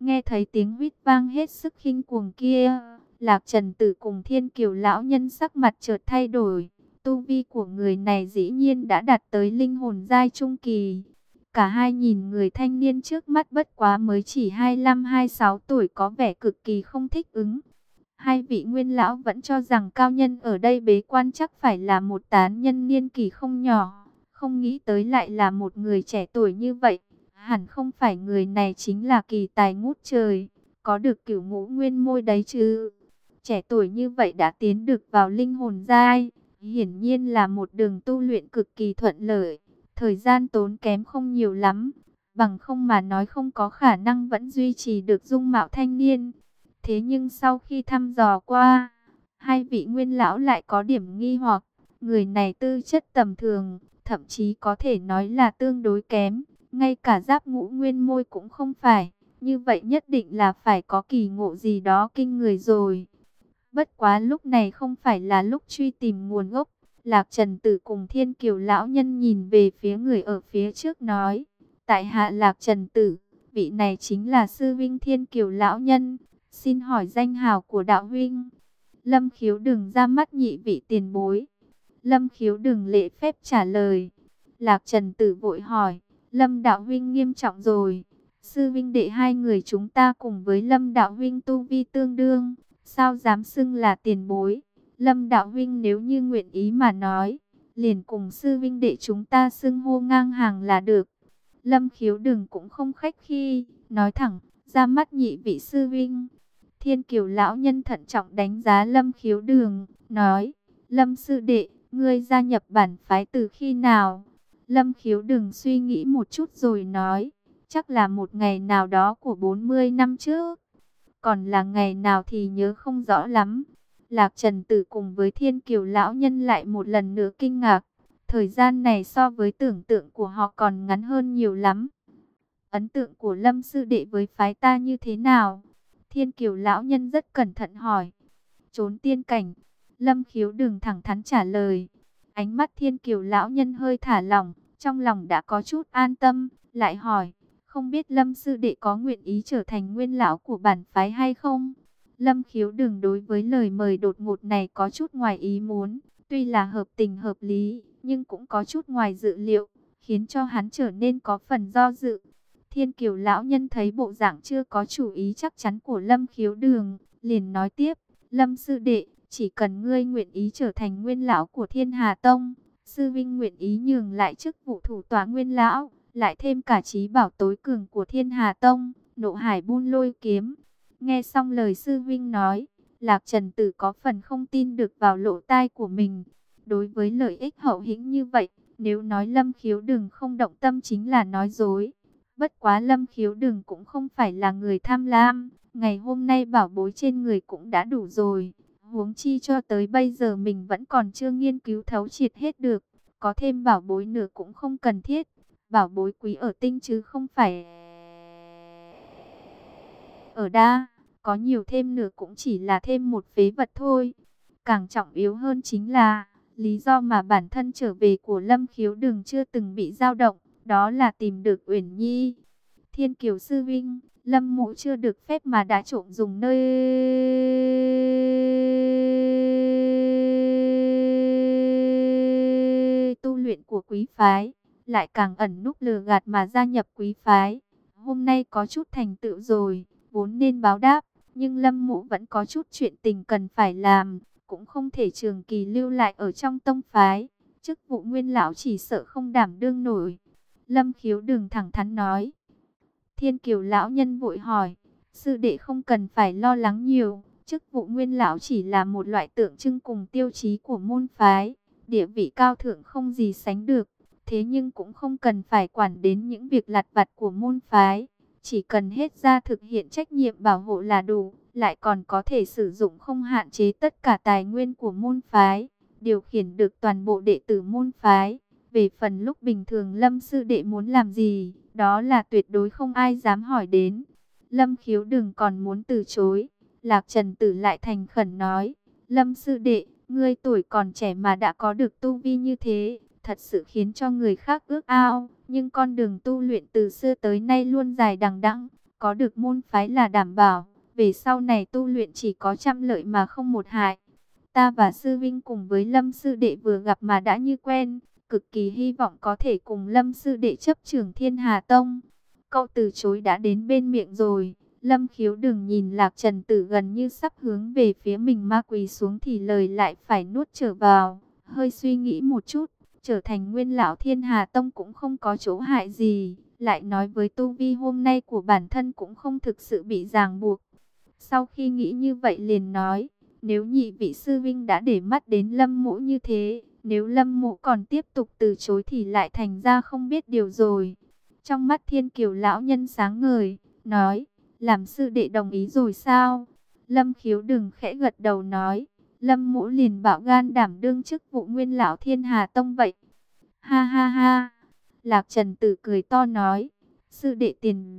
Nghe thấy tiếng huýt vang hết sức khinh cuồng kia, Lạc Trần Tử cùng Thiên Kiều lão nhân sắc mặt chợt thay đổi. Tu vi của người này dĩ nhiên đã đạt tới linh hồn giai trung kỳ. Cả hai nhìn người thanh niên trước mắt bất quá mới chỉ 25-26 tuổi có vẻ cực kỳ không thích ứng. Hai vị nguyên lão vẫn cho rằng cao nhân ở đây bế quan chắc phải là một tán nhân niên kỳ không nhỏ. Không nghĩ tới lại là một người trẻ tuổi như vậy. Hẳn không phải người này chính là kỳ tài ngút trời. Có được cửu ngũ nguyên môi đấy chứ. Trẻ tuổi như vậy đã tiến được vào linh hồn giai. Hiển nhiên là một đường tu luyện cực kỳ thuận lợi. Thời gian tốn kém không nhiều lắm. Bằng không mà nói không có khả năng vẫn duy trì được dung mạo thanh niên. Thế nhưng sau khi thăm dò qua, hai vị nguyên lão lại có điểm nghi hoặc. Người này tư chất tầm thường, thậm chí có thể nói là tương đối kém. Ngay cả giáp ngũ nguyên môi cũng không phải. Như vậy nhất định là phải có kỳ ngộ gì đó kinh người rồi. Bất quá lúc này không phải là lúc truy tìm nguồn gốc. Lạc Trần Tử cùng Thiên Kiều Lão Nhân nhìn về phía người ở phía trước nói. Tại hạ Lạc Trần Tử, vị này chính là Sư Vinh Thiên Kiều Lão Nhân. Xin hỏi danh hào của Đạo Vinh. Lâm khiếu đừng ra mắt nhị vị tiền bối. Lâm khiếu đừng lễ phép trả lời. Lạc Trần Tử vội hỏi. Lâm Đạo Vinh nghiêm trọng rồi. Sư Vinh đệ hai người chúng ta cùng với Lâm Đạo Vinh tu vi tương đương. Sao dám xưng là tiền bối? Lâm Đạo Vinh nếu như nguyện ý mà nói, liền cùng sư vinh đệ chúng ta xưng hô ngang hàng là được. Lâm khiếu đừng cũng không khách khi, nói thẳng, ra mắt nhị vị sư vinh. Thiên kiều lão nhân thận trọng đánh giá lâm khiếu đường, nói, lâm sư đệ, ngươi gia nhập bản phái từ khi nào? Lâm khiếu đừng suy nghĩ một chút rồi nói, chắc là một ngày nào đó của 40 năm trước. Còn là ngày nào thì nhớ không rõ lắm. Lạc Trần Tử cùng với Thiên Kiều Lão Nhân lại một lần nữa kinh ngạc. Thời gian này so với tưởng tượng của họ còn ngắn hơn nhiều lắm. Ấn tượng của Lâm Sư Đệ với phái ta như thế nào? Thiên Kiều Lão Nhân rất cẩn thận hỏi. Trốn tiên cảnh. Lâm Khiếu đừng thẳng thắn trả lời. Ánh mắt Thiên Kiều Lão Nhân hơi thả lỏng. Trong lòng đã có chút an tâm. Lại hỏi. Không biết Lâm Sư Đệ có nguyện ý trở thành nguyên lão của bản phái hay không? Lâm khiếu đừng đối với lời mời đột ngột này có chút ngoài ý muốn. Tuy là hợp tình hợp lý, nhưng cũng có chút ngoài dự liệu, khiến cho hắn trở nên có phần do dự. Thiên kiều lão nhân thấy bộ dạng chưa có chủ ý chắc chắn của Lâm khiếu đường, liền nói tiếp, Lâm sư đệ, chỉ cần ngươi nguyện ý trở thành nguyên lão của thiên hà tông, sư vinh nguyện ý nhường lại chức vụ thủ tòa nguyên lão, lại thêm cả trí bảo tối cường của thiên hà tông, nộ hải buôn lôi kiếm, Nghe xong lời sư vinh nói, Lạc Trần Tử có phần không tin được vào lỗ tai của mình. Đối với lợi ích hậu hĩnh như vậy, nếu nói Lâm Khiếu Đừng không động tâm chính là nói dối. Bất quá Lâm Khiếu Đừng cũng không phải là người tham lam. Ngày hôm nay bảo bối trên người cũng đã đủ rồi. Huống chi cho tới bây giờ mình vẫn còn chưa nghiên cứu thấu triệt hết được. Có thêm bảo bối nữa cũng không cần thiết. Bảo bối quý ở tinh chứ không phải ở đa, có nhiều thêm nữa cũng chỉ là thêm một phế vật thôi. Càng trọng yếu hơn chính là, lý do mà bản thân trở về của Lâm Khiếu Đường chưa từng bị dao động, đó là tìm được Uyển Nhi. Thiên Kiều Sư Vinh, Lâm Mộ chưa được phép mà đã trộm dùng nơi luyện của quý phái, lại càng ẩn núp lừa gạt mà gia nhập quý phái. Hôm nay có chút thành tựu rồi vốn nên báo đáp, nhưng Lâm Mộ vẫn có chút chuyện tình cần phải làm, cũng không thể trường kỳ lưu lại ở trong tông phái. Chức vụ nguyên lão chỉ sợ không đảm đương nổi. Lâm khiếu đừng thẳng thắn nói. Thiên kiều lão nhân vội hỏi, sư đệ không cần phải lo lắng nhiều, chức vụ nguyên lão chỉ là một loại tượng trưng cùng tiêu chí của môn phái, địa vị cao thượng không gì sánh được, thế nhưng cũng không cần phải quản đến những việc lặt vặt của môn phái. Chỉ cần hết ra thực hiện trách nhiệm bảo hộ là đủ, lại còn có thể sử dụng không hạn chế tất cả tài nguyên của môn phái, điều khiển được toàn bộ đệ tử môn phái. Về phần lúc bình thường Lâm Sư Đệ muốn làm gì, đó là tuyệt đối không ai dám hỏi đến. Lâm Khiếu đừng còn muốn từ chối, Lạc Trần Tử lại thành khẩn nói, Lâm Sư Đệ, ngươi tuổi còn trẻ mà đã có được tu vi như thế, thật sự khiến cho người khác ước ao. Nhưng con đường tu luyện từ xưa tới nay luôn dài đằng đẵng, có được môn phái là đảm bảo, về sau này tu luyện chỉ có trăm lợi mà không một hại. Ta và sư vinh cùng với Lâm sư đệ vừa gặp mà đã như quen, cực kỳ hy vọng có thể cùng Lâm sư đệ chấp trường Thiên Hà Tông. Câu từ chối đã đến bên miệng rồi. Lâm khiếu đừng nhìn Lạc Trần Tử gần như sắp hướng về phía mình ma quỳ xuống thì lời lại phải nuốt trở vào. Hơi suy nghĩ một chút, trở thành nguyên lão Thiên Hà Tông cũng không có chỗ hại gì. Lại nói với tu vi hôm nay của bản thân cũng không thực sự bị ràng buộc. Sau khi nghĩ như vậy liền nói, nếu nhị vị sư vinh đã để mắt đến lâm mũ như thế, nếu lâm mũ còn tiếp tục từ chối thì lại thành ra không biết điều rồi. Trong mắt thiên kiều lão nhân sáng ngời, nói, làm sư đệ đồng ý rồi sao? Lâm khiếu đừng khẽ gật đầu nói, lâm mũ liền bảo gan đảm đương chức vụ nguyên lão thiên hà tông vậy. Ha ha ha, lạc trần tử cười to nói, sư đệ tiền...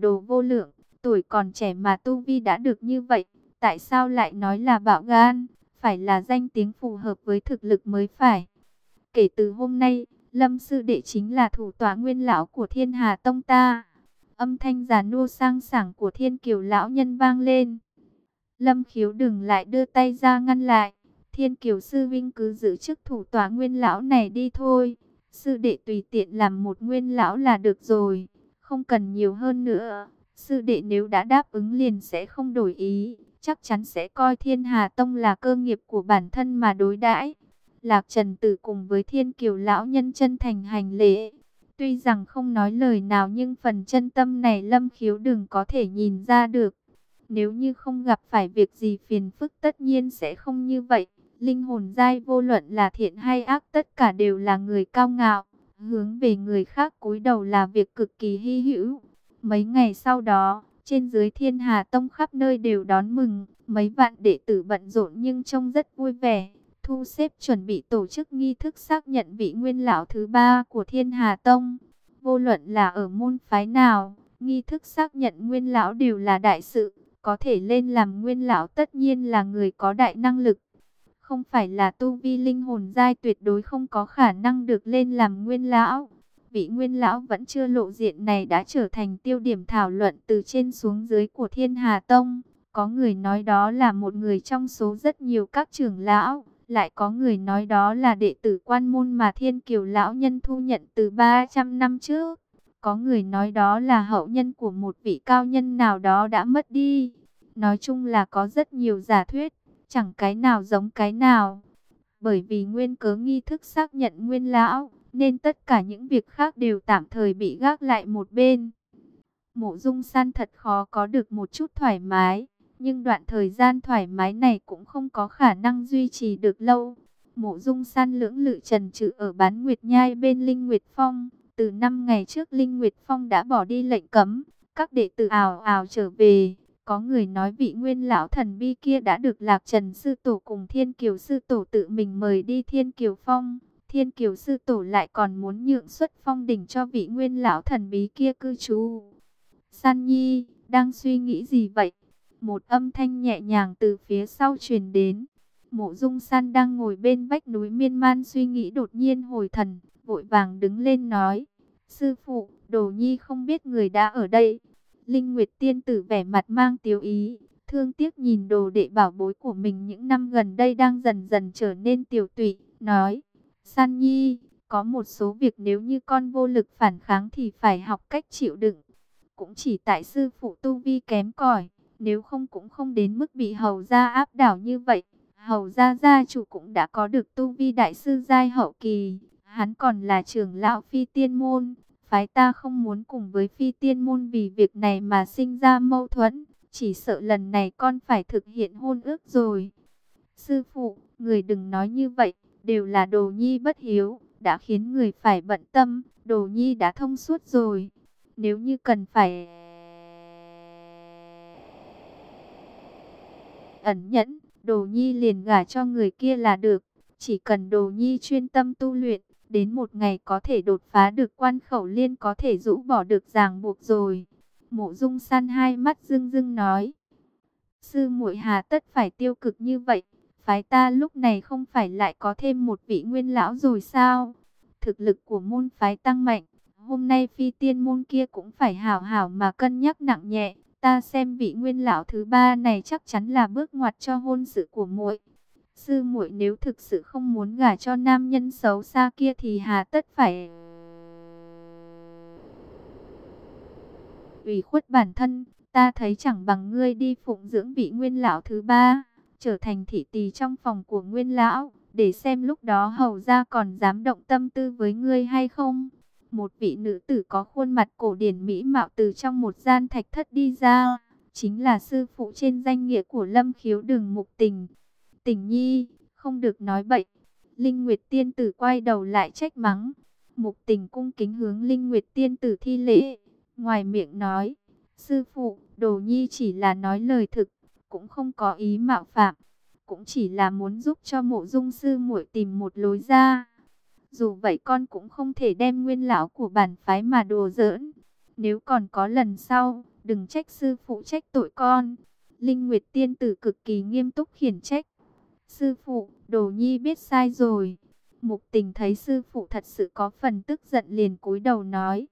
Đồ vô lượng, tuổi còn trẻ mà tu vi đã được như vậy, tại sao lại nói là bạo gan? phải là danh tiếng phù hợp với thực lực mới phải. Kể từ hôm nay, Lâm Sư Đệ chính là thủ tòa nguyên lão của thiên hà tông ta. Âm thanh già nua sang sảng của thiên kiều lão nhân vang lên. Lâm khiếu đừng lại đưa tay ra ngăn lại. Thiên kiều sư vinh cứ giữ chức thủ tòa nguyên lão này đi thôi. Sư đệ tùy tiện làm một nguyên lão là được rồi. Không cần nhiều hơn nữa. Sư đệ nếu đã đáp ứng liền sẽ không đổi ý chắc chắn sẽ coi Thiên Hà Tông là cơ nghiệp của bản thân mà đối đãi. Lạc Trần Tử cùng với Thiên Kiều lão nhân chân thành hành lễ. Tuy rằng không nói lời nào nhưng phần chân tâm này Lâm Khiếu đừng có thể nhìn ra được. Nếu như không gặp phải việc gì phiền phức tất nhiên sẽ không như vậy. Linh hồn giai vô luận là thiện hay ác tất cả đều là người cao ngạo. Hướng về người khác cúi đầu là việc cực kỳ hy hữu. Mấy ngày sau đó, trên dưới thiên hà tông khắp nơi đều đón mừng, mấy vạn đệ tử bận rộn nhưng trông rất vui vẻ. Thu xếp chuẩn bị tổ chức nghi thức xác nhận vị nguyên lão thứ ba của thiên hà tông. Vô luận là ở môn phái nào, nghi thức xác nhận nguyên lão đều là đại sự. Có thể lên làm nguyên lão tất nhiên là người có đại năng lực. Không phải là tu vi linh hồn giai tuyệt đối không có khả năng được lên làm nguyên lão vị nguyên lão vẫn chưa lộ diện này đã trở thành tiêu điểm thảo luận từ trên xuống dưới của Thiên Hà Tông. Có người nói đó là một người trong số rất nhiều các trưởng lão, lại có người nói đó là đệ tử quan môn mà Thiên Kiều lão nhân thu nhận từ 300 năm trước. Có người nói đó là hậu nhân của một vị cao nhân nào đó đã mất đi. Nói chung là có rất nhiều giả thuyết, chẳng cái nào giống cái nào. Bởi vì nguyên cớ nghi thức xác nhận nguyên lão, nên tất cả những việc khác đều tạm thời bị gác lại một bên. Mộ dung san thật khó có được một chút thoải mái, nhưng đoạn thời gian thoải mái này cũng không có khả năng duy trì được lâu. Mộ dung san lưỡng lự trần trừ ở bán Nguyệt Nhai bên Linh Nguyệt Phong. Từ năm ngày trước Linh Nguyệt Phong đã bỏ đi lệnh cấm, các đệ tử ảo ảo trở về. Có người nói vị nguyên lão thần bi kia đã được Lạc Trần Sư Tổ cùng Thiên Kiều Sư Tổ tự mình mời đi Thiên Kiều Phong. Thiên Kiều Sư Tổ lại còn muốn nhượng xuất phong đỉnh cho vị nguyên lão thần bí kia cư trú. San Nhi, đang suy nghĩ gì vậy? Một âm thanh nhẹ nhàng từ phía sau truyền đến. Mộ Dung San đang ngồi bên vách núi miên man suy nghĩ đột nhiên hồi thần, vội vàng đứng lên nói. Sư phụ, Đồ Nhi không biết người đã ở đây. Linh Nguyệt Tiên Tử vẻ mặt mang tiếu ý, thương tiếc nhìn đồ đệ bảo bối của mình những năm gần đây đang dần dần trở nên tiểu tụy, nói. San Nhi, có một số việc nếu như con vô lực phản kháng thì phải học cách chịu đựng. Cũng chỉ tại sư phụ tu vi kém cỏi, nếu không cũng không đến mức bị hầu gia áp đảo như vậy. Hầu gia gia chủ cũng đã có được tu vi đại sư giai hậu kỳ, hắn còn là trưởng lão phi tiên môn. Phái ta không muốn cùng với phi tiên môn vì việc này mà sinh ra mâu thuẫn, chỉ sợ lần này con phải thực hiện hôn ước rồi. Sư phụ, người đừng nói như vậy, đều là đồ nhi bất hiếu, đã khiến người phải bận tâm, đồ nhi đã thông suốt rồi. Nếu như cần phải ẩn nhẫn, đồ nhi liền gả cho người kia là được. Chỉ cần đồ nhi chuyên tâm tu luyện, đến một ngày có thể đột phá được quan khẩu liên có thể rũ bỏ được ràng buộc rồi. Mộ dung san hai mắt dưng dưng nói. Sư muội hà tất phải tiêu cực như vậy, phái ta lúc này không phải lại có thêm một vị nguyên lão rồi sao? Thực lực của môn phái tăng mạnh, hôm nay phi tiên môn kia cũng phải hảo hảo mà cân nhắc nặng nhẹ. Ta xem vị nguyên lão thứ ba này chắc chắn là bước ngoặt cho hôn sự của muội. Sư muội nếu thực sự không muốn gả cho nam nhân xấu xa kia thì hà tất phải ủy khuất bản thân, ta thấy chẳng bằng ngươi đi phụng dưỡng vị nguyên lão thứ ba, trở thành thị tỳ trong phòng của nguyên lão, để xem lúc đó hầu gia còn dám động tâm tư với ngươi hay không. Một vị nữ tử có khuôn mặt cổ điển mỹ mạo từ trong một gian thạch thất đi ra, chính là sư phụ trên danh nghĩa của lâm khiếu đường mục tình. Tình nhi, không được nói bậy. Linh Nguyệt Tiên Tử quay đầu lại trách mắng. Mục tình cung kính hướng Linh Nguyệt Tiên Tử thi lễ. Ngoài miệng nói, sư phụ, đồ nhi chỉ là nói lời thực, cũng không có ý mạo phạm. Cũng chỉ là muốn giúp cho mộ dung sư muội tìm một lối ra. Dù vậy con cũng không thể đem nguyên lão của bản phái mà đồ giỡn. Nếu còn có lần sau, đừng trách sư phụ trách tội con. Linh Nguyệt Tiên Tử cực kỳ nghiêm túc khiển trách. Sư phụ, đồ nhi biết sai rồi. Mục tình thấy sư phụ thật sự có phần tức giận liền cúi đầu nói.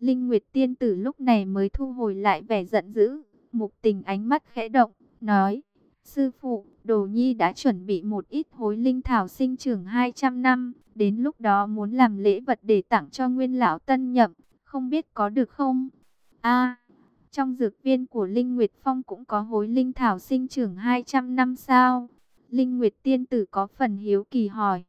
Linh Nguyệt Tiên Tử lúc này mới thu hồi lại vẻ giận dữ. Mục tình ánh mắt khẽ động, nói. Sư phụ, Đồ Nhi đã chuẩn bị một ít hối linh thảo sinh trưởng 200 năm. Đến lúc đó muốn làm lễ vật để tặng cho nguyên lão tân nhậm. Không biết có được không? a trong dược viên của Linh Nguyệt Phong cũng có hối linh thảo sinh trưởng 200 năm sao? Linh Nguyệt Tiên Tử có phần hiếu kỳ hỏi.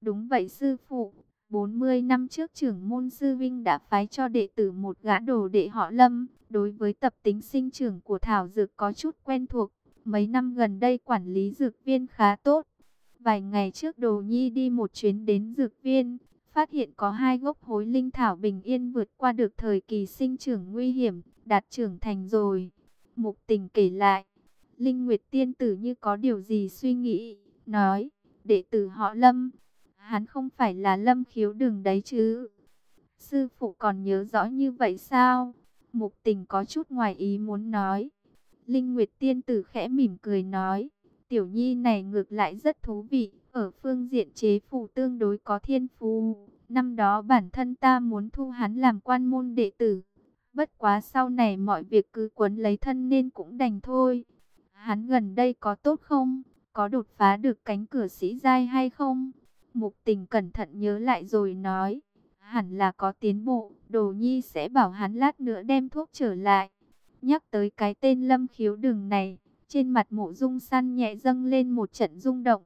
Đúng vậy sư phụ, 40 năm trước trưởng môn sư Vinh đã phái cho đệ tử một gã đồ đệ họ Lâm. Đối với tập tính sinh trưởng của Thảo Dược có chút quen thuộc. Mấy năm gần đây quản lý dược viên khá tốt. Vài ngày trước Đồ Nhi đi một chuyến đến dược viên, phát hiện có hai gốc hối linh thảo bình yên vượt qua được thời kỳ sinh trưởng nguy hiểm, đạt trưởng thành rồi. Mục tình kể lại, Linh Nguyệt Tiên Tử như có điều gì suy nghĩ, nói, đệ tử họ Lâm, hắn không phải là Lâm khiếu đường đấy chứ. Sư phụ còn nhớ rõ như vậy sao? Mục tình có chút ngoài ý muốn nói. Linh Nguyệt Tiên Tử khẽ mỉm cười nói, tiểu nhi này ngược lại rất thú vị, ở phương diện chế phù tương đối có thiên phú. Năm đó bản thân ta muốn thu hắn làm quan môn đệ tử. Bất quá sau này mọi việc cứ quấn lấy thân nên cũng đành thôi. Hắn gần đây có tốt không? Có đột phá được cánh cửa sĩ giai hay không? Mục tình cẩn thận nhớ lại rồi nói. Hẳn là có tiến bộ, đồ nhi sẽ bảo hắn lát nữa đem thuốc trở lại. Nhắc tới cái tên lâm khiếu đường này, trên mặt mộ dung săn nhẹ dâng lên một trận rung động.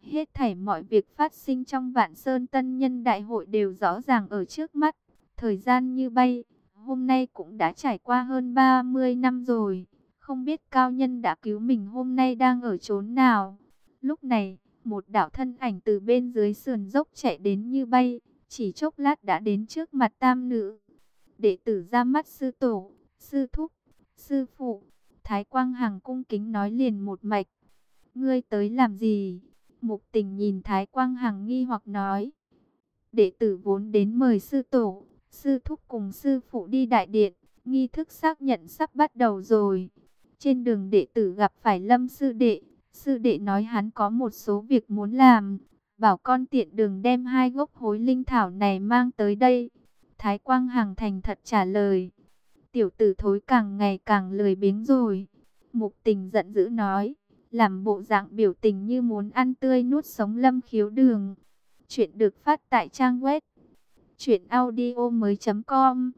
Hết thảy mọi việc phát sinh trong vạn sơn tân nhân đại hội đều rõ ràng ở trước mắt. Thời gian như bay, hôm nay cũng đã trải qua hơn 30 năm rồi. Không biết cao nhân đã cứu mình hôm nay đang ở chốn nào. Lúc này, một đạo thân ảnh từ bên dưới sườn dốc chạy đến như bay, chỉ chốc lát đã đến trước mặt tam nữ. Đệ tử ra mắt sư tổ, sư thúc, sư phụ, Thái Quang Hằng cung kính nói liền một mạch. Ngươi tới làm gì? Mục tình nhìn Thái Quang Hằng nghi hoặc nói. Đệ tử vốn đến mời sư tổ, sư thúc cùng sư phụ đi đại điện, nghi thức xác nhận sắp bắt đầu rồi. Trên đường đệ tử gặp phải lâm sư đệ, sư đệ nói hắn có một số việc muốn làm, bảo con tiện đường đem hai gốc hối linh thảo này mang tới đây. Thái Quang Hằng thành thật trả lời. Tiểu tử thối càng ngày càng lười biếng rồi. Mục tình giận dữ nói, làm bộ dạng biểu tình như muốn ăn tươi nuốt sống lâm khiếu đường. Chuyện được phát tại trang web chuyện audio mới.com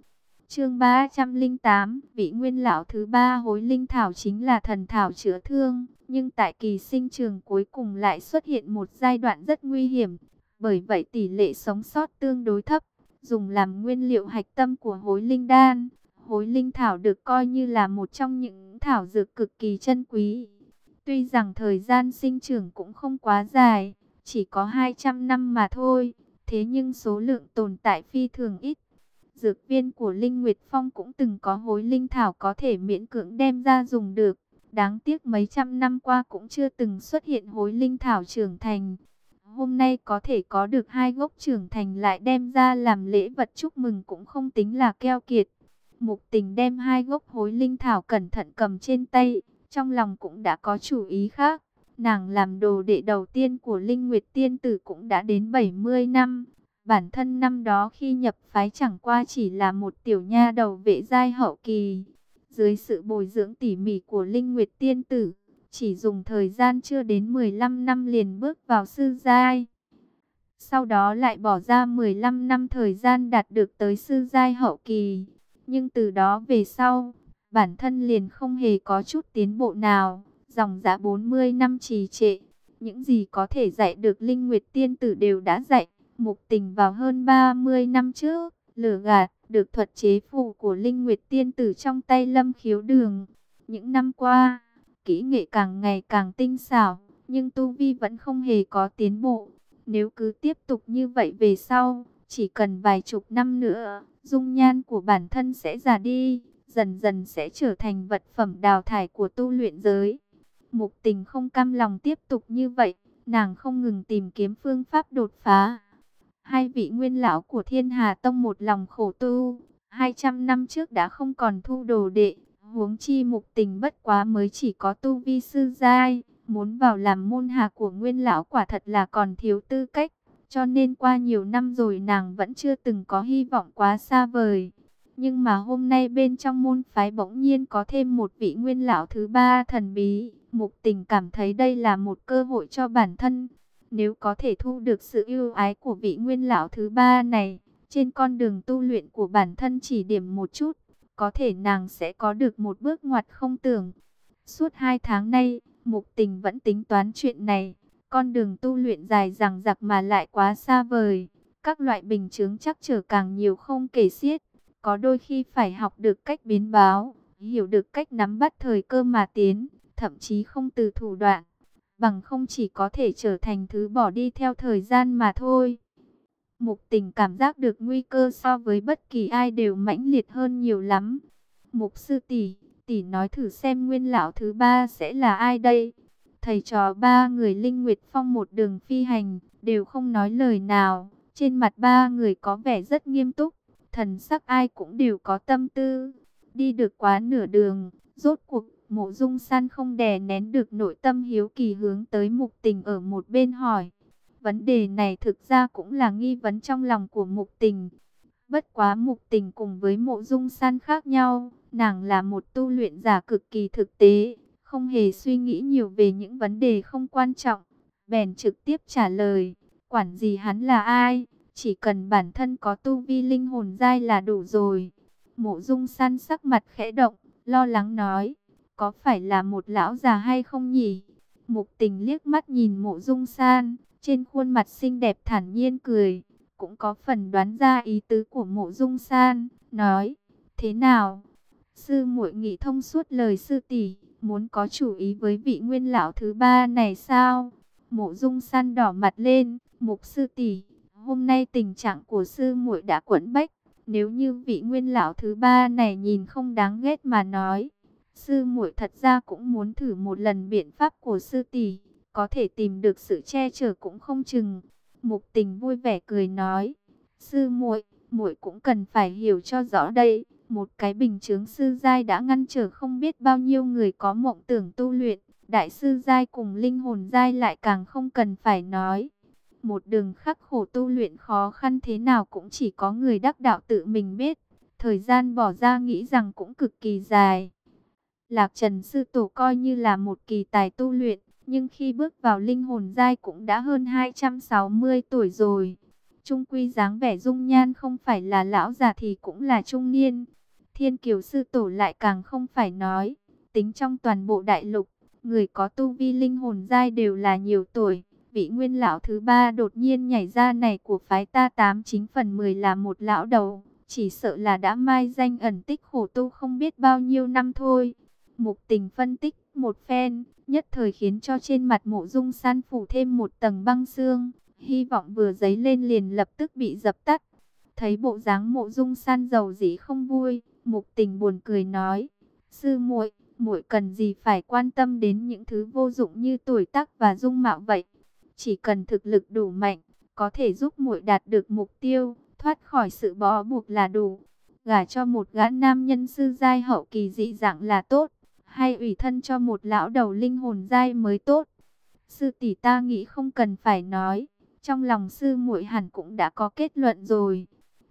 Chương 308, vị nguyên lão thứ ba hối linh thảo chính là thần thảo chữa thương, nhưng tại kỳ sinh trường cuối cùng lại xuất hiện một giai đoạn rất nguy hiểm, bởi vậy tỷ lệ sống sót tương đối thấp, dùng làm nguyên liệu hạch tâm của hối linh đan. Hối linh thảo được coi như là một trong những thảo dược cực kỳ chân quý. Tuy rằng thời gian sinh trưởng cũng không quá dài, chỉ có 200 năm mà thôi, thế nhưng số lượng tồn tại phi thường ít Dược viên của Linh Nguyệt Phong cũng từng có hối linh thảo có thể miễn cưỡng đem ra dùng được. Đáng tiếc mấy trăm năm qua cũng chưa từng xuất hiện hối linh thảo trưởng thành. Hôm nay có thể có được hai gốc trưởng thành lại đem ra làm lễ vật chúc mừng cũng không tính là keo kiệt. Mục tình đem hai gốc hối linh thảo cẩn thận cầm trên tay, trong lòng cũng đã có chủ ý khác. Nàng làm đồ đệ đầu tiên của Linh Nguyệt Tiên Tử cũng đã đến 70 năm. Bản thân năm đó khi nhập phái chẳng qua chỉ là một tiểu nha đầu vệ giai hậu kỳ. Dưới sự bồi dưỡng tỉ mỉ của Linh Nguyệt Tiên Tử, chỉ dùng thời gian chưa đến 15 năm liền bước vào sư giai. Sau đó lại bỏ ra 15 năm thời gian đạt được tới sư giai hậu kỳ. Nhưng từ đó về sau, bản thân liền không hề có chút tiến bộ nào. Dòng dã 40 năm trì trệ, những gì có thể dạy được Linh Nguyệt Tiên Tử đều đã dạy. Mục tình vào hơn 30 năm trước, lửa gạt, được thuật chế phù của Linh Nguyệt Tiên Tử trong tay lâm khiếu đường. Những năm qua, kỹ nghệ càng ngày càng tinh xảo, nhưng Tu Vi vẫn không hề có tiến bộ. Nếu cứ tiếp tục như vậy về sau, chỉ cần vài chục năm nữa, dung nhan của bản thân sẽ già đi, dần dần sẽ trở thành vật phẩm đào thải của tu luyện giới. Mục tình không cam lòng tiếp tục như vậy, nàng không ngừng tìm kiếm phương pháp đột phá. Hai vị nguyên lão của thiên hà tông một lòng khổ tu, 200 năm trước đã không còn thu đồ đệ, huống chi mục tình bất quá mới chỉ có tu vi sư giai, muốn vào làm môn hạ của nguyên lão quả thật là còn thiếu tư cách, cho nên qua nhiều năm rồi nàng vẫn chưa từng có hy vọng quá xa vời. Nhưng mà hôm nay bên trong môn phái bỗng nhiên có thêm một vị nguyên lão thứ ba thần bí, mục tình cảm thấy đây là một cơ hội cho bản thân. Nếu có thể thu được sự yêu ái của vị nguyên lão thứ ba này, trên con đường tu luyện của bản thân chỉ điểm một chút, có thể nàng sẽ có được một bước ngoặt không tưởng. Suốt hai tháng nay, mục tình vẫn tính toán chuyện này. Con đường tu luyện dài dằng dặc mà lại quá xa vời. Các loại bình chứng chắc trở càng nhiều không kể xiết. Có đôi khi phải học được cách biến báo, hiểu được cách nắm bắt thời cơ mà tiến, thậm chí không từ thủ đoạn. Bằng không chỉ có thể trở thành thứ bỏ đi theo thời gian mà thôi. Mục tình cảm giác được nguy cơ so với bất kỳ ai đều mãnh liệt hơn nhiều lắm. Mục sư tỷ, tỷ nói thử xem nguyên lão thứ ba sẽ là ai đây? Thầy trò ba người Linh Nguyệt Phong một đường phi hành, đều không nói lời nào. Trên mặt ba người có vẻ rất nghiêm túc, thần sắc ai cũng đều có tâm tư. Đi được quá nửa đường, rốt cuộc mộ dung san không đè nén được nội tâm hiếu kỳ hướng tới mục tình ở một bên hỏi. Vấn đề này thực ra cũng là nghi vấn trong lòng của mục tình. Bất quá mục tình cùng với mộ dung san khác nhau, nàng là một tu luyện giả cực kỳ thực tế, không hề suy nghĩ nhiều về những vấn đề không quan trọng. Bèn trực tiếp trả lời, quản gì hắn là ai, chỉ cần bản thân có tu vi linh hồn dai là đủ rồi. Mộ dung san sắc mặt khẽ động, lo lắng nói, có phải là một lão già hay không nhỉ? Mục tình liếc mắt nhìn mộ dung san, trên khuôn mặt xinh đẹp thản nhiên cười, cũng có phần đoán ra ý tứ của mộ dung san, nói, thế nào? Sư muội nghĩ thông suốt lời sư tỷ, muốn có chủ ý với vị nguyên lão thứ ba này sao? Mộ dung san đỏ mặt lên, mục sư tỷ, hôm nay tình trạng của sư muội đã quẫn bách, nếu như vị nguyên lão thứ ba này nhìn không đáng ghét mà nói, sư muội thật ra cũng muốn thử một lần biện pháp của sư tỷ có thể tìm được sự che chở cũng không chừng. Mục tình vui vẻ cười nói, sư muội, muội cũng cần phải hiểu cho rõ đây, một cái bình chướng sư giai đã ngăn trở không biết bao nhiêu người có mộng tưởng tu luyện, đại sư giai cùng linh hồn giai lại càng không cần phải nói. Một đường khắc khổ tu luyện khó khăn thế nào cũng chỉ có người đắc đạo tự mình biết, thời gian bỏ ra nghĩ rằng cũng cực kỳ dài. Lạc Trần Sư Tổ coi như là một kỳ tài tu luyện, nhưng khi bước vào linh hồn giai cũng đã hơn 260 tuổi rồi. Trung quy dáng vẻ dung nhan không phải là lão già thì cũng là trung niên. Thiên kiều sư tổ lại càng không phải nói. Tính trong toàn bộ đại lục, người có tu vi linh hồn giai đều là nhiều tuổi. Vị nguyên lão thứ ba đột nhiên nhảy ra này của phái ta tám chính phần 10 là một lão đầu. Chỉ sợ là đã mai danh ẩn tích khổ tu không biết bao nhiêu năm thôi. Mục tình phân tích một phen, nhất thời khiến cho trên mặt mộ dung san phủ thêm một tầng băng xương. Hy vọng vừa giấy lên liền lập tức bị dập tắt. Thấy bộ dáng mộ dung san giàu dĩ không vui, mục tình buồn cười nói. Sư muội, muội cần gì phải quan tâm đến những thứ vô dụng như tuổi tác và dung mạo vậy. Chỉ cần thực lực đủ mạnh, có thể giúp muội đạt được mục tiêu, thoát khỏi sự bó buộc là đủ. Gả cho một gã nam nhân sư giai hậu kỳ dị dạng là tốt hay ủy thân cho một lão đầu linh hồn giai mới tốt. Sư tỷ ta nghĩ không cần phải nói, trong lòng sư muội hẳn cũng đã có kết luận rồi.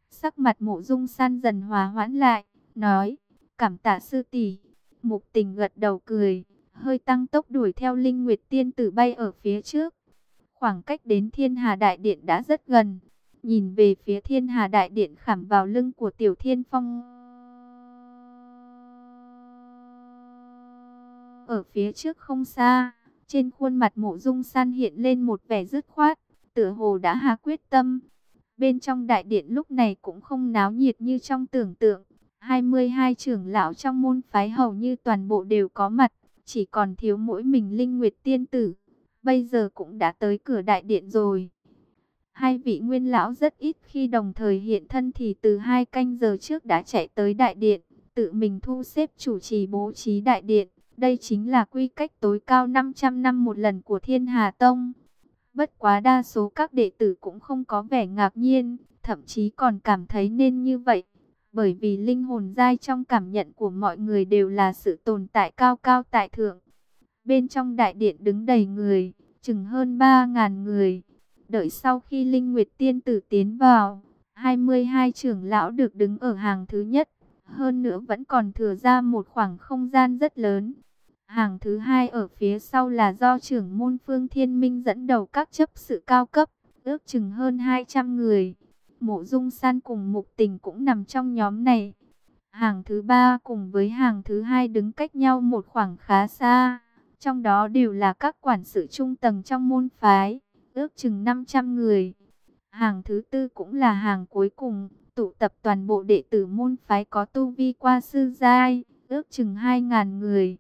Sắc mặt mộ dung san dần hòa hoãn lại, nói, cảm tạ sư tỷ. Mục tình gật đầu cười, hơi tăng tốc đuổi theo Linh Nguyệt Tiên tử bay ở phía trước. Khoảng cách đến Thiên Hà Đại Điện đã rất gần. Nhìn về phía Thiên Hà Đại Điện khảm vào lưng của Tiểu Thiên Phong. Ở phía trước không xa, trên khuôn mặt mộ dung san hiện lên một vẻ dứt khoát, tựa hồ đã hạ quyết tâm. Bên trong đại điện lúc này cũng không náo nhiệt như trong tưởng tượng. 22 trưởng lão trong môn phái hầu như toàn bộ đều có mặt, chỉ còn thiếu mỗi mình Linh Nguyệt Tiên Tử. Bây giờ cũng đã tới cửa đại điện rồi. Hai vị nguyên lão rất ít khi đồng thời hiện thân thì từ hai canh giờ trước đã chạy tới đại điện, tự mình thu xếp chủ trì bố trí đại điện. Đây chính là quy cách tối cao 500 năm một lần của Thiên Hà Tông. Bất quá đa số các đệ tử cũng không có vẻ ngạc nhiên, thậm chí còn cảm thấy nên như vậy. Bởi vì linh hồn giai trong cảm nhận của mọi người đều là sự tồn tại cao cao tại thượng. Bên trong đại điện đứng đầy người, chừng hơn 3.000 người. Đợi sau khi Linh Nguyệt Tiên tử tiến vào, 22 trưởng lão được đứng ở hàng thứ nhất. Hơn nữa vẫn còn thừa ra một khoảng không gian rất lớn. Hàng thứ hai ở phía sau là do trưởng môn Phương Thiên Minh dẫn đầu các chấp sự cao cấp, ước chừng hơn 200 người. Mộ Dung San cùng Mục Tình cũng nằm trong nhóm này. Hàng thứ ba cùng với hàng thứ hai đứng cách nhau một khoảng khá xa. Trong đó đều là các quản sự trung tầng trong môn phái, ước chừng 500 người. Hàng thứ tư cũng là hàng cuối cùng, tụ tập toàn bộ đệ tử môn phái có tu vi qua sư giai, ước chừng 2.000 người.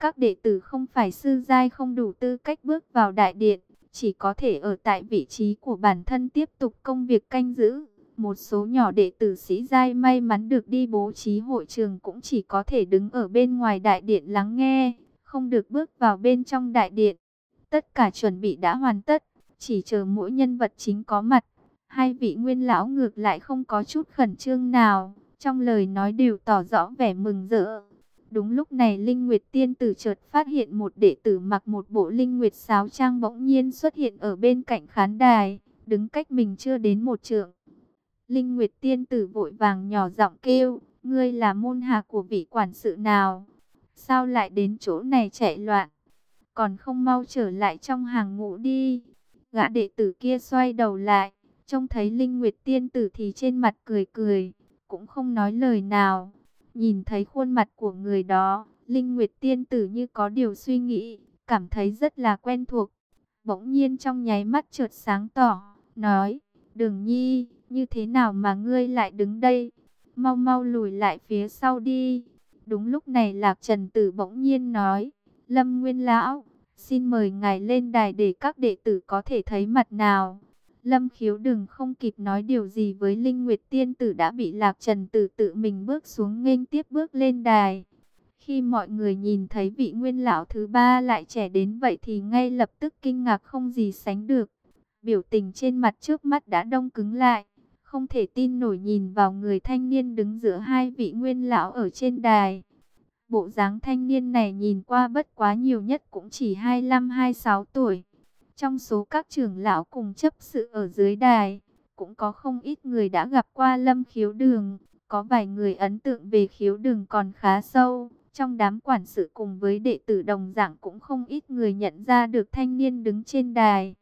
Các đệ tử không phải sư giai không đủ tư cách bước vào đại điện, chỉ có thể ở tại vị trí của bản thân tiếp tục công việc canh giữ. Một số nhỏ đệ tử sĩ giai may mắn được đi bố trí hội trường cũng chỉ có thể đứng ở bên ngoài đại điện lắng nghe, không được bước vào bên trong đại điện. Tất cả chuẩn bị đã hoàn tất, chỉ chờ mỗi nhân vật chính có mặt. Hai vị nguyên lão ngược lại không có chút khẩn trương nào, trong lời nói đều tỏ rõ vẻ mừng rỡ. Đúng lúc này Linh Nguyệt Tiên Tử chợt phát hiện một đệ tử mặc một bộ Linh Nguyệt sáo trang bỗng nhiên xuất hiện ở bên cạnh khán đài, đứng cách mình chưa đến một trượng. Linh Nguyệt Tiên Tử vội vàng nhỏ giọng kêu, ngươi là môn hạ của vị quản sự nào? Sao lại đến chỗ này chạy loạn? Còn không mau trở lại trong hàng ngũ đi. Gã đệ tử kia xoay đầu lại, trông thấy Linh Nguyệt Tiên Tử thì trên mặt cười cười, cũng không nói lời nào. Nhìn thấy khuôn mặt của người đó, Linh Nguyệt Tiên Tử như có điều suy nghĩ, cảm thấy rất là quen thuộc. Bỗng nhiên trong nháy mắt chợt sáng tỏ, nói, Đường Nhi, như thế nào mà ngươi lại đứng đây? Mau mau lùi lại phía sau đi. Đúng lúc này Lạc Trần Tử bỗng nhiên nói, Lâm Nguyên Lão, xin mời ngài lên đài để các đệ tử có thể thấy mặt nào. Lâm khiếu đừng không kịp nói điều gì với Linh Nguyệt Tiên Tử đã bị Lạc Trần Tử tự mình bước xuống nghênh tiếp bước lên đài. Khi mọi người nhìn thấy vị nguyên lão thứ ba lại trẻ đến vậy thì ngay lập tức kinh ngạc không gì sánh được. Biểu tình trên mặt trước mắt đã đông cứng lại. Không thể tin nổi nhìn vào người thanh niên đứng giữa hai vị nguyên lão ở trên đài. Bộ dáng thanh niên này nhìn qua bất quá nhiều nhất cũng chỉ 25-26 tuổi. Trong số các trưởng lão cùng chấp sự ở dưới đài, cũng có không ít người đã gặp qua lâm khiếu đường. Có vài người ấn tượng về khiếu đường còn khá sâu. Trong đám quản sự cùng với đệ tử đồng dạng cũng không ít người nhận ra được thanh niên đứng trên đài.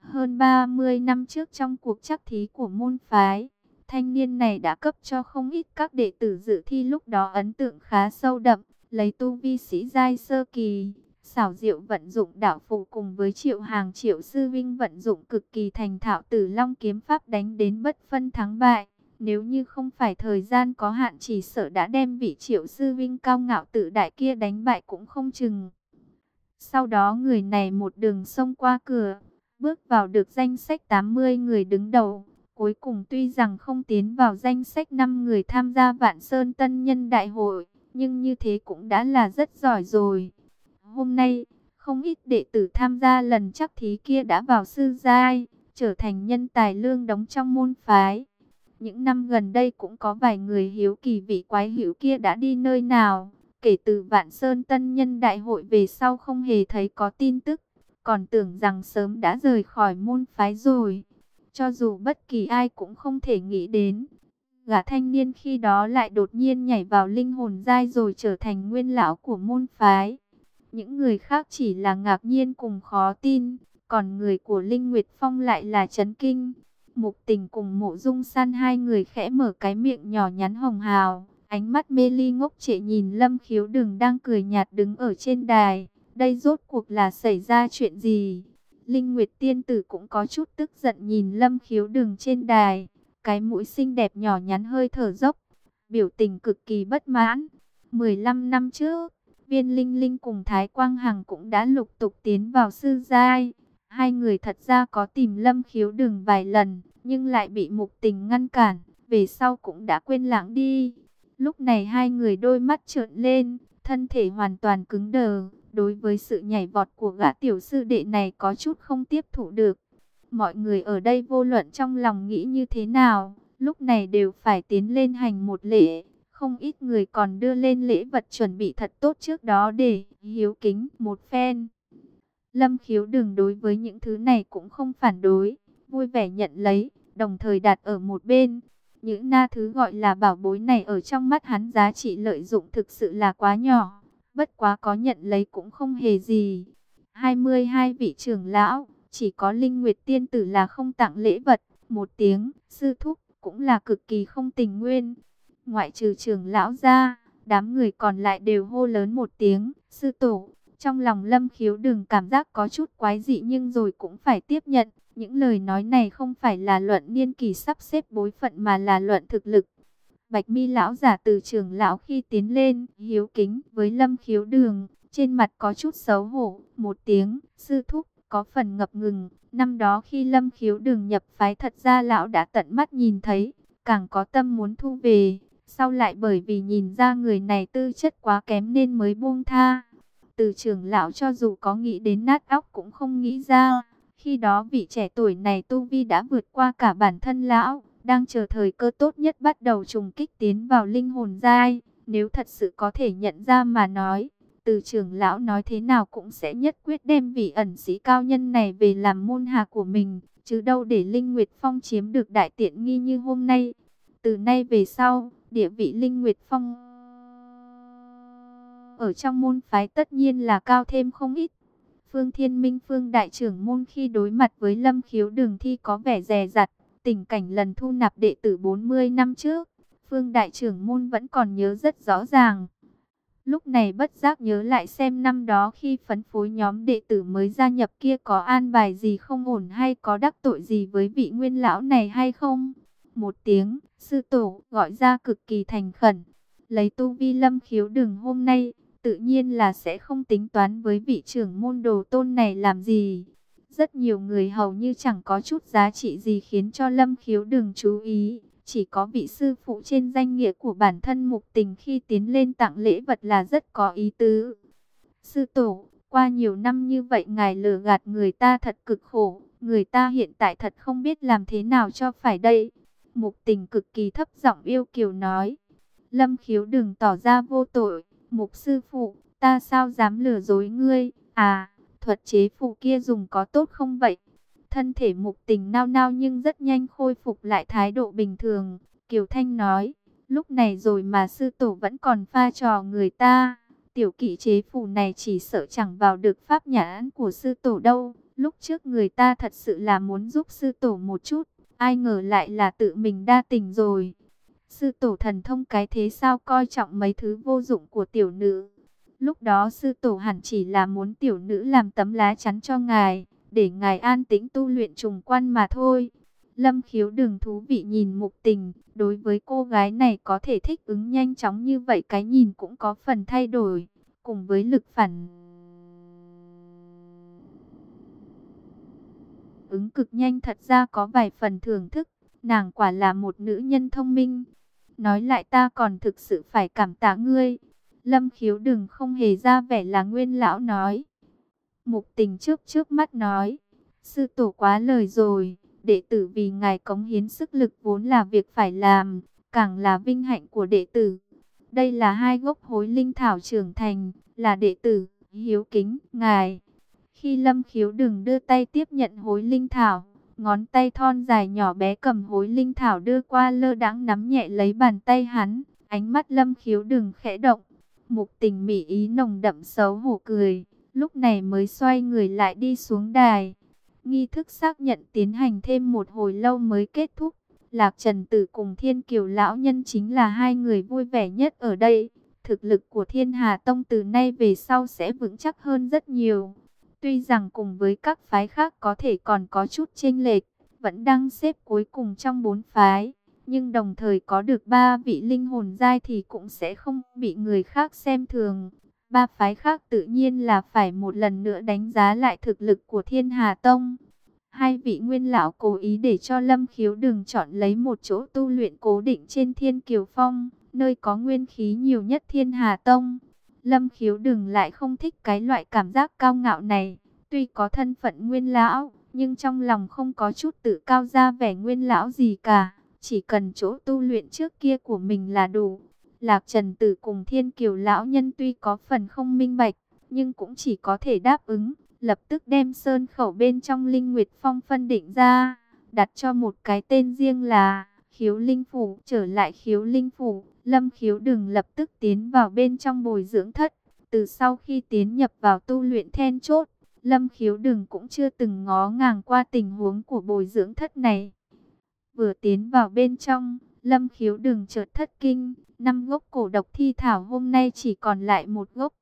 Hơn 30 năm trước trong cuộc chắc thí của môn phái, thanh niên này đã cấp cho không ít các đệ tử dự thi lúc đó ấn tượng khá sâu đậm, lấy tu vi sĩ giai sơ kỳ, xảo diệu vận dụng đạo phụ cùng với triệu hàng triệu sư vinh vận dụng cực kỳ thành thạo tử long kiếm pháp đánh đến bất phân thắng bại. Nếu như không phải thời gian có hạn chỉ sợ đã đem vị triệu sư vinh cao ngạo tự đại kia đánh bại cũng không chừng. Sau đó người này một đường xông qua cửa, bước vào được danh sách 80 người đứng đầu. Cuối cùng tuy rằng không tiến vào danh sách 5 người tham gia Vạn Sơn Tân Nhân Đại hội, nhưng như thế cũng đã là rất giỏi rồi. Hôm nay, không ít đệ tử tham gia lần chắc thí kia đã vào sư giai, trở thành nhân tài lương đóng trong môn phái. Những năm gần đây cũng có vài người hiếu kỳ vị quái hữu kia đã đi nơi nào. Kể từ Vạn Sơn Tân Nhân Đại hội về sau không hề thấy có tin tức. còn tưởng rằng sớm đã rời khỏi môn phái rồi. Cho dù bất kỳ ai cũng không thể nghĩ đến, gã thanh niên khi đó lại đột nhiên nhảy vào linh hồn giai rồi trở thành nguyên lão của môn phái. Những người khác chỉ là ngạc nhiên cùng khó tin, còn người của Linh Nguyệt Phong lại là chấn kinh. Mục tình cùng mộ dung san hai người khẽ mở cái miệng nhỏ nhắn hồng hào, ánh mắt mê ly ngốc trệ nhìn lâm khiếu đừng đang cười nhạt đứng ở trên đài. Đây rốt cuộc là xảy ra chuyện gì? Linh Nguyệt Tiên Tử cũng có chút tức giận nhìn lâm khiếu đừng trên đài. Cái mũi xinh đẹp nhỏ nhắn hơi thở dốc, biểu tình cực kỳ bất mãn. 15 năm trước, viên linh linh cùng Thái Quang Hằng cũng đã lục tục tiến vào sư giai. Hai người thật ra có tìm lâm khiếu đường vài lần, nhưng lại bị mục tình ngăn cản, về sau cũng đã quên lãng đi. Lúc này hai người đôi mắt trợn lên, thân thể hoàn toàn cứng đờ, đối với sự nhảy vọt của gã tiểu sư đệ này có chút không tiếp thụ được. Mọi người ở đây vô luận trong lòng nghĩ như thế nào, lúc này đều phải tiến lên hành một lễ. Không ít người còn đưa lên lễ vật chuẩn bị thật tốt trước đó để hiếu kính một phen. Lâm khiếu đừng đối với những thứ này cũng không phản đối, vui vẻ nhận lấy, đồng thời đặt ở một bên. Những na thứ gọi là bảo bối này ở trong mắt hắn giá trị lợi dụng thực sự là quá nhỏ, bất quá có nhận lấy cũng không hề gì. 22 vị trưởng lão, chỉ có Linh Nguyệt Tiên Tử là không tặng lễ vật, một tiếng, sư thúc, cũng là cực kỳ không tình nguyên. Ngoại trừ trưởng lão ra, đám người còn lại đều hô lớn một tiếng, sư tổ. Trong lòng lâm khiếu đừng cảm giác có chút quái dị nhưng rồi cũng phải tiếp nhận. Những lời nói này không phải là luận niên kỳ sắp xếp bối phận mà là luận thực lực. Bạch mi lão giả từ trường lão khi tiến lên, hiếu kính với lâm khiếu đường, trên mặt có chút xấu hổ, một tiếng, sư thúc, có phần ngập ngừng. Năm đó khi lâm khiếu đường nhập phái thật ra lão đã tận mắt nhìn thấy, càng có tâm muốn thu về. Sau lại bởi vì nhìn ra người này tư chất quá kém nên mới buông tha. Từ trưởng lão cho dù có nghĩ đến nát óc cũng không nghĩ ra. Khi đó vị trẻ tuổi này tu vi đã vượt qua cả bản thân lão, đang chờ thời cơ tốt nhất bắt đầu trùng kích tiến vào linh hồn giai. Nếu thật sự có thể nhận ra mà nói, từ trưởng lão nói thế nào cũng sẽ nhất quyết đem vị ẩn sĩ cao nhân này về làm môn hạ của mình, chứ đâu để Linh Nguyệt Phong chiếm được đại tiện nghi như hôm nay. Từ nay về sau, địa vị Linh Nguyệt Phong ở trong môn phái tất nhiên là cao thêm không ít. Phương Thiên Minh Phương Đại trưởng môn khi đối mặt với Lâm Khiếu Đường Thi có vẻ rè rặt, tình cảnh lần thu nạp đệ tử 40 năm trước. Phương Đại trưởng môn vẫn còn nhớ rất rõ ràng. Lúc này bất giác nhớ lại xem năm đó khi phấn phối nhóm đệ tử mới gia nhập kia có an bài gì không ổn hay có đắc tội gì với vị nguyên lão này hay không. Một tiếng, sư tổ gọi ra cực kỳ thành khẩn. Lấy tu vi lâm khiếu đường hôm nay, tự nhiên là sẽ không tính toán với vị trưởng môn đồ tôn này làm gì. Rất nhiều người hầu như chẳng có chút giá trị gì khiến cho lâm khiếu đường chú ý. Chỉ có vị sư phụ trên danh nghĩa của bản thân mục tình khi tiến lên tặng lễ vật là rất có ý tứ. Sư tổ, qua nhiều năm như vậy ngài lừa gạt người ta thật cực khổ. Người ta hiện tại thật không biết làm thế nào cho phải đây. Mục tình cực kỳ thấp giọng yêu kiều nói. Lâm khiếu đừng tỏ ra vô tội. Mục sư phụ, ta sao dám lừa dối ngươi? À, thuật chế phụ kia dùng có tốt không vậy? Thân thể mục tình nao nao nhưng rất nhanh khôi phục lại thái độ bình thường. Kiều Thanh nói, lúc này rồi mà sư tổ vẫn còn pha trò người ta. Tiểu kỵ chế phù này chỉ sợ chẳng vào được pháp nhãn của sư tổ đâu. Lúc trước người ta thật sự là muốn giúp sư tổ một chút. Ai ngờ lại là tự mình đa tình rồi. Sư tổ thần thông cái thế sao coi trọng mấy thứ vô dụng của tiểu nữ. Lúc đó sư tổ hẳn chỉ là muốn tiểu nữ làm tấm lá chắn cho ngài để ngài an tĩnh tu luyện trùng quan mà thôi. Lâm khiếu đừng thú vị nhìn mục tình, đối với cô gái này có thể thích ứng nhanh chóng như vậy cái nhìn cũng có phần thay đổi, cùng với lực phản ứng cực nhanh thật ra có vài phần thưởng thức, nàng quả là một nữ nhân thông minh. Nói lại ta còn thực sự phải cảm tạ ngươi. Lâm khiếu đừng không hề ra vẻ là nguyên lão nói. Mục tình trước trước mắt nói, sư tổ quá lời rồi, đệ tử vì ngài cống hiến sức lực vốn là việc phải làm, càng là vinh hạnh của đệ tử. Đây là hai gốc hối linh thảo trưởng thành, là đệ tử, hiếu kính, ngài. Khi Lâm Khiếu đừng đưa tay tiếp nhận hối linh thảo, ngón tay thon dài nhỏ bé cầm hối linh thảo đưa qua lơ đãng nắm nhẹ lấy bàn tay hắn, ánh mắt Lâm Khiếu đừng khẽ động. Mục tình mỹ ý nồng đậm xấu hổ cười, lúc này mới xoay người lại đi xuống đài. Nghi thức xác nhận tiến hành thêm một hồi lâu mới kết thúc. Lạc Trần Tử cùng Thiên Kiều Lão Nhân chính là hai người vui vẻ nhất ở đây. Thực lực của Thiên Hà Tông từ nay về sau sẽ vững chắc hơn rất nhiều. Tuy rằng cùng với các phái khác có thể còn có chút chênh lệch, vẫn đang xếp cuối cùng trong bốn phái. Nhưng đồng thời có được ba vị linh hồn giai thì cũng sẽ không bị người khác xem thường. Ba phái khác tự nhiên là phải một lần nữa đánh giá lại thực lực của Thiên Hà Tông. Hai vị nguyên lão cố ý để cho Lâm Khiếu đừng chọn lấy một chỗ tu luyện cố định trên Thiên Kiều Phong, nơi có nguyên khí nhiều nhất Thiên Hà Tông. Lâm Khiếu đừng lại không thích cái loại cảm giác cao ngạo này, tuy có thân phận nguyên lão, nhưng trong lòng không có chút tự cao ra vẻ nguyên lão gì cả, chỉ cần chỗ tu luyện trước kia của mình là đủ. Lạc Trần Tử cùng Thiên Kiều lão nhân tuy có phần không minh bạch, nhưng cũng chỉ có thể đáp ứng, lập tức đem sơn khẩu bên trong Linh Nguyệt Phong phân định ra, đặt cho một cái tên riêng là Khiếu Linh Phủ, trở lại Khiếu Linh Phủ, Lâm Khiếu đừng lập tức tiến vào bên trong bồi dưỡng thất, từ sau khi tiến nhập vào tu luyện then chốt, Lâm Khiếu đừng cũng chưa từng ngó ngàng qua tình huống của bồi dưỡng thất này. Vừa tiến vào bên trong, Lâm Khiếu đừng chợt thất kinh, năm gốc cổ độc thi thảo hôm nay chỉ còn lại một gốc.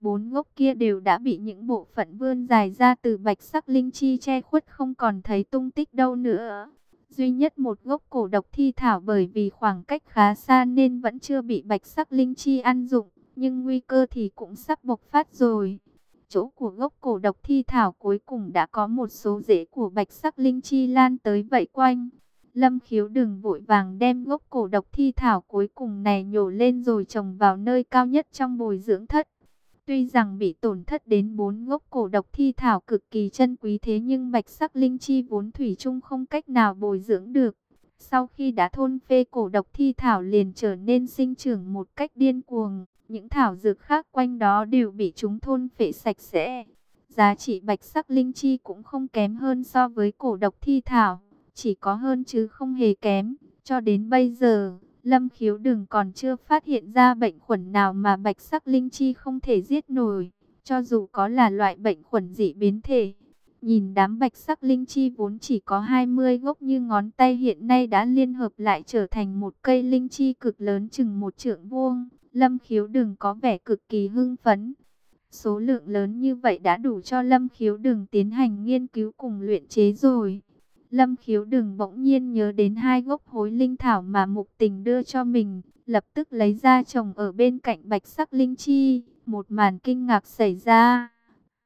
Bốn gốc kia đều đã bị những bộ phận vươn dài ra từ bạch sắc linh chi che khuất không còn thấy tung tích đâu nữa. Duy nhất một gốc cổ độc thi thảo bởi vì khoảng cách khá xa nên vẫn chưa bị bạch sắc linh chi ăn dụng, nhưng nguy cơ thì cũng sắp bộc phát rồi. Chỗ của gốc cổ độc thi thảo cuối cùng đã có một số rễ của bạch sắc linh chi lan tới vậy quanh. Lâm khiếu đừng vội vàng đem gốc cổ độc thi thảo cuối cùng này nhổ lên rồi trồng vào nơi cao nhất trong bồi dưỡng thất. Tuy rằng bị tổn thất đến bốn gốc cổ độc thi thảo cực kỳ chân quý thế nhưng bạch sắc linh chi vốn thủy chung không cách nào bồi dưỡng được. Sau khi đã thôn phê cổ độc thi thảo liền trở nên sinh trưởng một cách điên cuồng, những thảo dược khác quanh đó đều bị chúng thôn phệ sạch sẽ. Giá trị bạch sắc linh chi cũng không kém hơn so với cổ độc thi thảo chỉ có hơn chứ không hề kém. Cho đến bây giờ, Lâm Khiếu đừng còn chưa phát hiện ra bệnh khuẩn nào mà bạch sắc linh chi không thể giết nổi, cho dù có là loại bệnh khuẩn dị biến thể. Nhìn đám bạch sắc linh chi vốn chỉ có 20 gốc như ngón tay hiện nay đã liên hợp lại trở thành một cây linh chi cực lớn chừng một trượng vuông. Lâm khiếu đừng có vẻ cực kỳ hưng phấn. Số lượng lớn như vậy đã đủ cho Lâm khiếu đừng tiến hành nghiên cứu cùng luyện chế rồi. Lâm khiếu đừng bỗng nhiên nhớ đến hai gốc hối linh thảo mà mục tình đưa cho mình, lập tức lấy ra trồng ở bên cạnh bạch sắc linh chi. Một màn kinh ngạc xảy ra.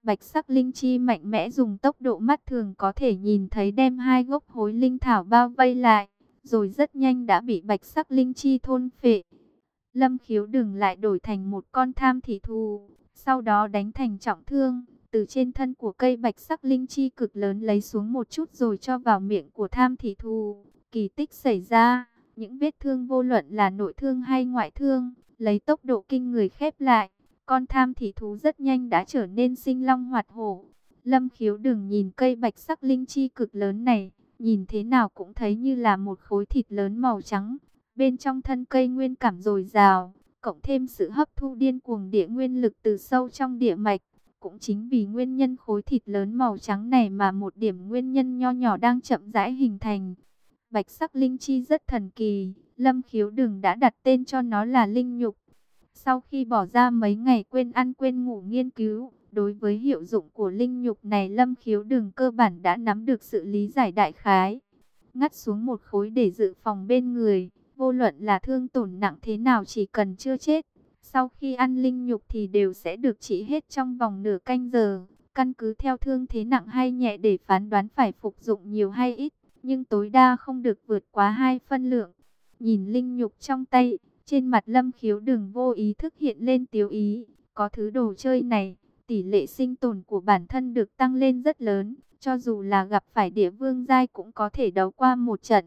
Bạch sắc linh chi mạnh mẽ dùng tốc độ mắt thường có thể nhìn thấy đem hai gốc hối linh thảo bao vây lại, rồi rất nhanh đã bị bạch sắc linh chi thôn phệ. Lâm khiếu đừng lại đổi thành một con tham thị thù, sau đó đánh thành trọng thương từ trên thân của cây bạch sắc linh chi cực lớn lấy xuống một chút rồi cho vào miệng của tham thị thù. Kỳ tích xảy ra, những vết thương vô luận là nội thương hay ngoại thương, lấy tốc độ kinh người khép lại. Con tham thị thú rất nhanh đã trở nên sinh long hoạt hổ. Lâm khiếu đừng nhìn cây bạch sắc linh chi cực lớn này, nhìn thế nào cũng thấy như là một khối thịt lớn màu trắng. Bên trong thân cây nguyên cảm dồi dào, cộng thêm sự hấp thu điên cuồng địa nguyên lực từ sâu trong địa mạch cũng chính vì nguyên nhân khối thịt lớn màu trắng này mà một điểm nguyên nhân nho nhỏ đang chậm rãi hình thành. Bạch sắc linh chi rất thần kỳ, Lâm Khiếu Đừng đã đặt tên cho nó là linh nhục. Sau khi bỏ ra mấy ngày quên ăn quên ngủ nghiên cứu, đối với hiệu dụng của linh nhục này Lâm Khiếu Đừng cơ bản đã nắm được sự lý giải đại khái. Ngắt xuống một khối để dự phòng bên người, vô luận là thương tổn nặng thế nào chỉ cần chưa chết, sau khi ăn linh nhục thì đều sẽ được trị hết trong vòng nửa canh giờ. Căn cứ theo thương thế nặng hay nhẹ để phán đoán phải phục dụng nhiều hay ít, nhưng tối đa không được vượt quá hai phân lượng. Nhìn linh nhục trong tay, trên mặt lâm khiếu đừng vô ý thức hiện lên tiếu ý. Có thứ đồ chơi này, tỷ lệ sinh tồn của bản thân được tăng lên rất lớn. Cho dù là gặp phải địa vương giai cũng có thể đấu qua một trận.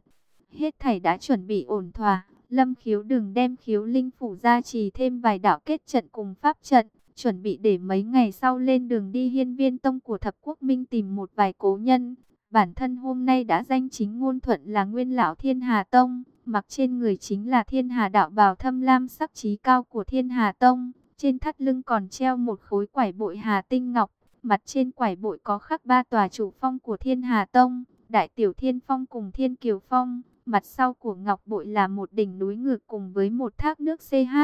Hết thảy đã chuẩn bị ổn thỏa. Lâm khiếu đừng đem khiếu linh phủ ra trì thêm vài đạo kết trận cùng pháp trận, chuẩn bị để mấy ngày sau lên đường đi hiên viên tông của thập quốc minh tìm một vài cố nhân. Bản thân hôm nay đã danh chính ngôn thuận là nguyên lão thiên hà tông, mặc trên người chính là thiên hà đạo bào thâm lam sắc trí cao của thiên hà tông. Trên thắt lưng còn treo một khối quải bội hà tinh ngọc, mặt trên quải bội có khắc ba tòa chủ phong của thiên hà tông, đại tiểu thiên phong cùng thiên kiều phong. Mặt sau của ngọc bội là một đỉnh núi ngược cùng với một thác nước CH.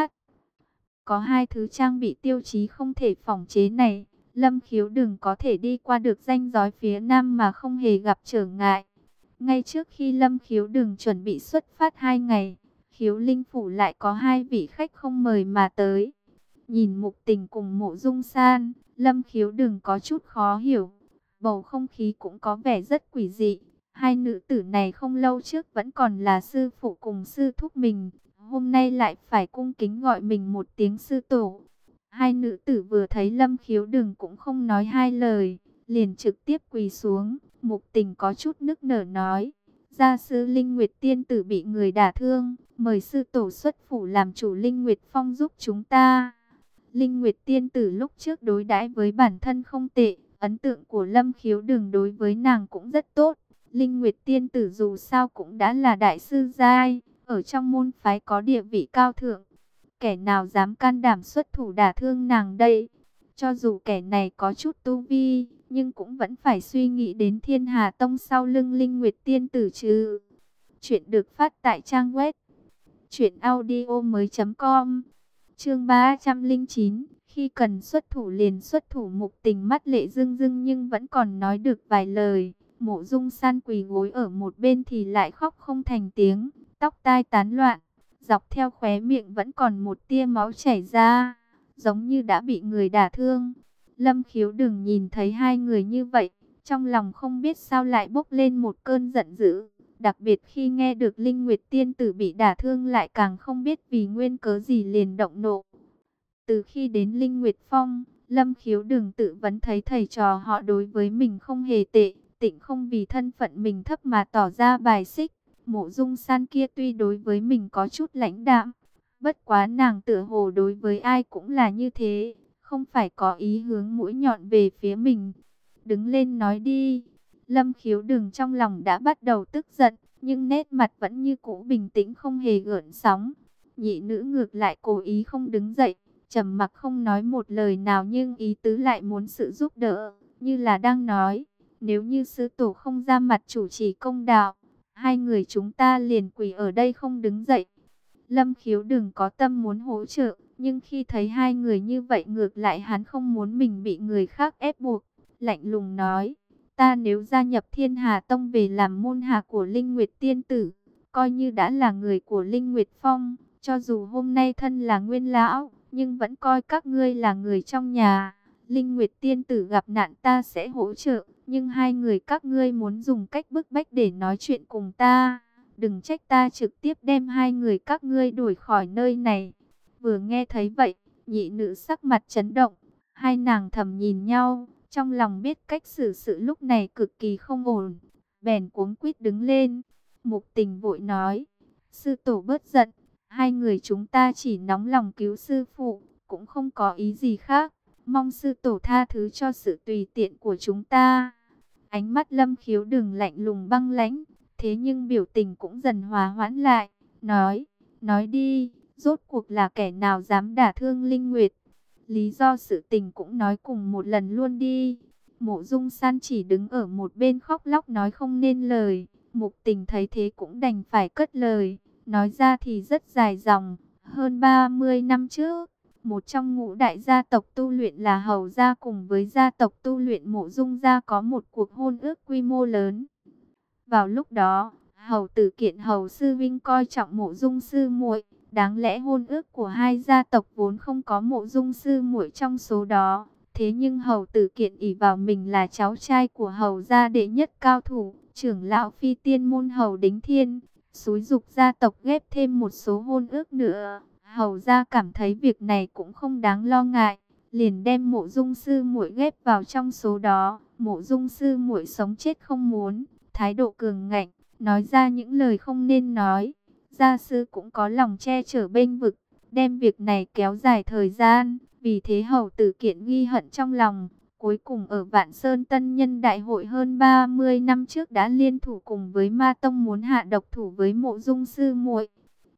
Có hai thứ trang bị tiêu chí không thể phòng chế này. Lâm khiếu đừng có thể đi qua được danh giói phía nam mà không hề gặp trở ngại. Ngay trước khi Lâm khiếu đừng chuẩn bị xuất phát hai ngày, khiếu linh phủ lại có hai vị khách không mời mà tới. Nhìn mục tình cùng mộ dung san, Lâm khiếu đừng có chút khó hiểu. Bầu không khí cũng có vẻ rất quỷ dị. Hai nữ tử này không lâu trước vẫn còn là sư phụ cùng sư thúc mình. Hôm nay lại phải cung kính gọi mình một tiếng sư tổ. Hai nữ tử vừa thấy lâm khiếu đừng cũng không nói hai lời. Liền trực tiếp quỳ xuống. Mục tình có chút nức nở nói. Gia sư Linh Nguyệt Tiên tử bị người đả thương. Mời sư tổ xuất phủ làm chủ Linh Nguyệt Phong giúp chúng ta. Linh Nguyệt Tiên tử lúc trước đối đãi với bản thân không tệ. Ấn tượng của Lâm Khiếu Đừng đối với nàng cũng rất tốt. Linh Nguyệt Tiên Tử dù sao cũng đã là đại sư giai, ở trong môn phái có địa vị cao thượng. Kẻ nào dám can đảm xuất thủ đả thương nàng đây? Cho dù kẻ này có chút tu vi, nhưng cũng vẫn phải suy nghĩ đến thiên hà tông sau lưng Linh Nguyệt Tiên Tử chứ. Chuyện được phát tại trang web chuyểnaudio.com Chương 309 Khi cần xuất thủ liền xuất thủ mục tình mắt lệ dưng dưng nhưng vẫn còn nói được vài lời. Mộ dung san quỳ gối ở một bên thì lại khóc không thành tiếng, tóc tai tán loạn, dọc theo khóe miệng vẫn còn một tia máu chảy ra, giống như đã bị người đả thương. Lâm khiếu đừng nhìn thấy hai người như vậy, trong lòng không biết sao lại bốc lên một cơn giận dữ. Đặc biệt khi nghe được Linh Nguyệt Tiên Tử bị đả thương lại càng không biết vì nguyên cớ gì liền động nộ. Từ khi đến Linh Nguyệt Phong, Lâm khiếu đừng tự vấn thấy thầy trò họ đối với mình không hề tệ, tịnh không vì thân phận mình thấp mà tỏ ra bài xích. Mộ dung san kia tuy đối với mình có chút lãnh đạm, bất quá nàng tựa hồ đối với ai cũng là như thế, không phải có ý hướng mũi nhọn về phía mình. Đứng lên nói đi, lâm khiếu đường trong lòng đã bắt đầu tức giận, nhưng nét mặt vẫn như cũ bình tĩnh không hề gợn sóng. Nhị nữ ngược lại cố ý không đứng dậy, trầm mặc không nói một lời nào nhưng ý tứ lại muốn sự giúp đỡ, như là đang nói. Nếu như sư tổ không ra mặt chủ trì công đạo, hai người chúng ta liền quỳ ở đây không đứng dậy. Lâm khiếu đừng có tâm muốn hỗ trợ, nhưng khi thấy hai người như vậy ngược lại hắn không muốn mình bị người khác ép buộc. Lạnh lùng nói, ta nếu gia nhập thiên hà tông về làm môn hạ của Linh Nguyệt Tiên Tử, coi như đã là người của Linh Nguyệt Phong, cho dù hôm nay thân là nguyên lão, nhưng vẫn coi các ngươi là người trong nhà. Linh Nguyệt Tiên Tử gặp nạn ta sẽ hỗ trợ, nhưng hai người các ngươi muốn dùng cách bức bách để nói chuyện cùng ta. Đừng trách ta trực tiếp đem hai người các ngươi đuổi khỏi nơi này. Vừa nghe thấy vậy, nhị nữ sắc mặt chấn động. Hai nàng thầm nhìn nhau, trong lòng biết cách xử sự lúc này cực kỳ không ổn. Bèn cuống quýt đứng lên. Mục tình vội nói, sư tổ bớt giận. Hai người chúng ta chỉ nóng lòng cứu sư phụ, cũng không có ý gì khác. Mong sư tổ tha thứ cho sự tùy tiện của chúng ta. Ánh mắt lâm khiếu đừng lạnh lùng băng lãnh, thế nhưng biểu tình cũng dần hòa hoãn lại, nói, nói đi, rốt cuộc là kẻ nào dám đả thương Linh Nguyệt. Lý do sự tình cũng nói cùng một lần luôn đi. Mộ dung san chỉ đứng ở một bên khóc lóc nói không nên lời. Mục tình thấy thế cũng đành phải cất lời. Nói ra thì rất dài dòng. Hơn 30 năm trước, một trong ngũ đại gia tộc tu luyện là Hầu gia cùng với gia tộc tu luyện Mộ Dung gia có một cuộc hôn ước quy mô lớn. Vào lúc đó, Hầu tử kiện Hầu sư vinh coi trọng Mộ Dung sư muội, đáng lẽ hôn ước của hai gia tộc vốn không có Mộ Dung sư muội trong số đó. Thế nhưng Hầu tử kiện ỷ vào mình là cháu trai của Hầu gia đệ nhất cao thủ, trưởng lão phi tiên môn Hầu Đính Thiên, xúi dục gia tộc ghép thêm một số hôn ước nữa. Hầu ra cảm thấy việc này cũng không đáng lo ngại, liền đem mộ dung sư muội ghép vào trong số đó. Mộ dung sư muội sống chết không muốn, thái độ cường ngạnh, nói ra những lời không nên nói. Gia sư cũng có lòng che chở bên vực, đem việc này kéo dài thời gian, Vì thế hầu tử kiện ghi hận trong lòng, cuối cùng ở Vạn Sơn Tân Nhân Đại hội hơn 30 năm trước đã liên thủ cùng với Ma Tông muốn hạ độc thủ với mộ dung sư muội.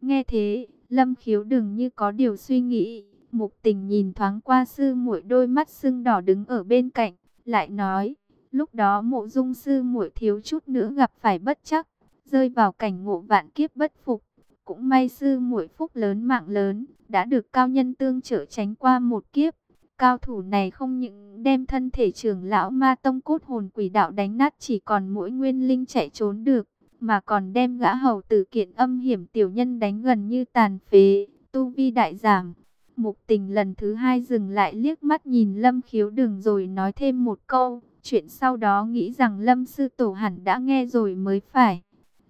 Nghe thế, Lâm khiếu đừng như có điều suy nghĩ, mục tình nhìn thoáng qua sư muội đôi mắt sưng đỏ đứng ở bên cạnh, lại nói, lúc đó mộ dung sư muội thiếu chút nữa gặp phải bất chắc, rơi vào cảnh ngộ vạn kiếp bất phục. Cũng may sư muội phúc lớn mạng lớn, đã được cao nhân tương trợ tránh qua một kiếp. Cao thủ này không những đem thân thể trưởng lão ma tông cốt hồn quỷ đạo đánh nát chỉ còn mỗi nguyên linh chạy trốn được, mà còn đem gã hầu tử kiện âm hiểm tiểu nhân đánh gần như tàn phế, tu vi đại giảm. Mục tình lần thứ hai dừng lại liếc mắt nhìn lâm khiếu đường rồi nói thêm một câu, chuyện sau đó nghĩ rằng lâm sư tổ hẳn đã nghe rồi mới phải.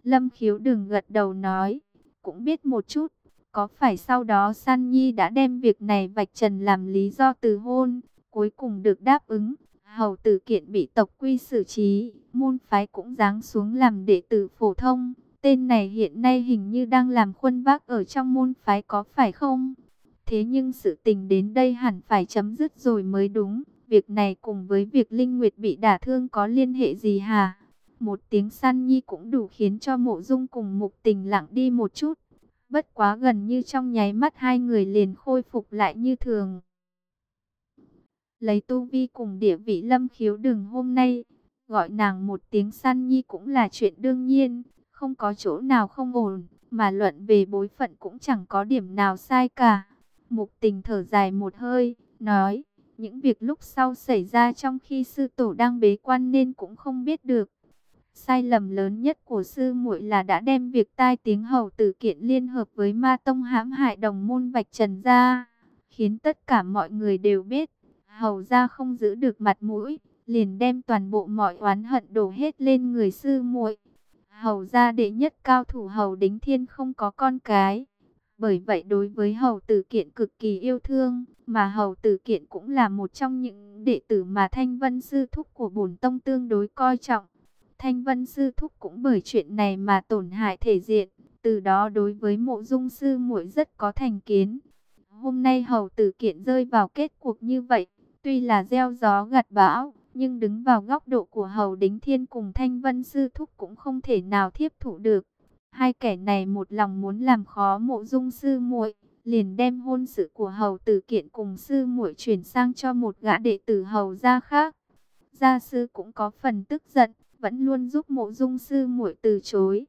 Lâm khiếu đường gật đầu nói, cũng biết một chút. Có phải sau đó San Nhi đã đem việc này vạch trần làm lý do từ hôn, cuối cùng được đáp ứng. Hầu tử kiện bị tộc quy xử trí, môn phái cũng giáng xuống làm đệ tử phổ thông. Tên này hiện nay hình như đang làm khuân vác ở trong môn phái có phải không? Thế nhưng sự tình đến đây hẳn phải chấm dứt rồi mới đúng. Việc này cùng với việc Linh Nguyệt bị đả thương có liên hệ gì hả? Một tiếng săn nhi cũng đủ khiến cho mộ dung cùng mục tình lặng đi một chút. Bất quá gần như trong nháy mắt hai người liền khôi phục lại như thường. Lấy tu vi cùng địa vị lâm khiếu đừng hôm nay, gọi nàng một tiếng săn nhi cũng là chuyện đương nhiên, không có chỗ nào không ổn, mà luận về bối phận cũng chẳng có điểm nào sai cả. Mục tình thở dài một hơi, nói, những việc lúc sau xảy ra trong khi sư tổ đang bế quan nên cũng không biết được. Sai lầm lớn nhất của sư muội là đã đem việc tai tiếng hầu tử kiện liên hợp với ma tông hãm hại đồng môn vạch trần ra, khiến tất cả mọi người đều biết, hầu ra không giữ được mặt mũi, liền đem toàn bộ mọi oán hận đổ hết lên người sư muội. Hầu gia đệ nhất cao thủ hầu đính thiên không có con cái, bởi vậy đối với hầu tử kiện cực kỳ yêu thương, mà hầu tử kiện cũng là một trong những đệ tử mà thanh vân sư thúc của bổn tông tương đối coi trọng. Thanh Vân Sư Thúc cũng bởi chuyện này mà tổn hại thể diện, từ đó đối với mộ dung sư muội rất có thành kiến. Hôm nay hầu tử kiện rơi vào kết cuộc như vậy, tuy là gieo gió gặt bão, nhưng đứng vào góc độ của hầu đính thiên cùng Thanh Vân Sư Thúc cũng không thể nào thiếp thụ được. Hai kẻ này một lòng muốn làm khó mộ dung sư muội liền đem hôn sự của hầu tử kiện cùng sư muội chuyển sang cho một gã đệ tử hầu gia khác. Gia sư cũng có phần tức giận, vẫn luôn giúp mộ dung sư muội từ chối.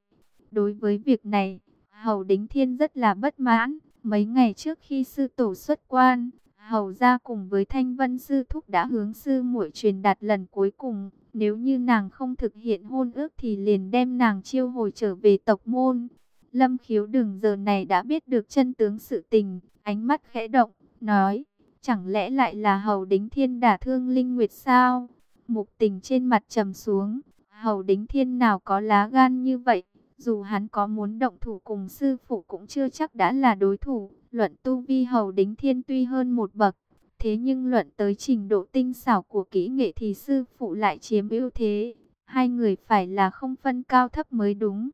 Đối với việc này, Hầu Đính Thiên rất là bất mãn. Mấy ngày trước khi sư tổ xuất quan, Hầu ra cùng với Thanh Vân sư thúc đã hướng sư muội truyền đạt lần cuối cùng. Nếu như nàng không thực hiện hôn ước thì liền đem nàng chiêu hồi trở về tộc môn. Lâm khiếu đừng giờ này đã biết được chân tướng sự tình, ánh mắt khẽ động, nói, chẳng lẽ lại là Hầu Đính Thiên đả thương Linh Nguyệt sao? Mục tình trên mặt trầm xuống, Hầu Đính Thiên nào có lá gan như vậy, dù hắn có muốn động thủ cùng sư phụ cũng chưa chắc đã là đối thủ. Luận tu vi Hầu Đính Thiên tuy hơn một bậc, thế nhưng luận tới trình độ tinh xảo của kỹ nghệ thì sư phụ lại chiếm ưu thế. Hai người phải là không phân cao thấp mới đúng.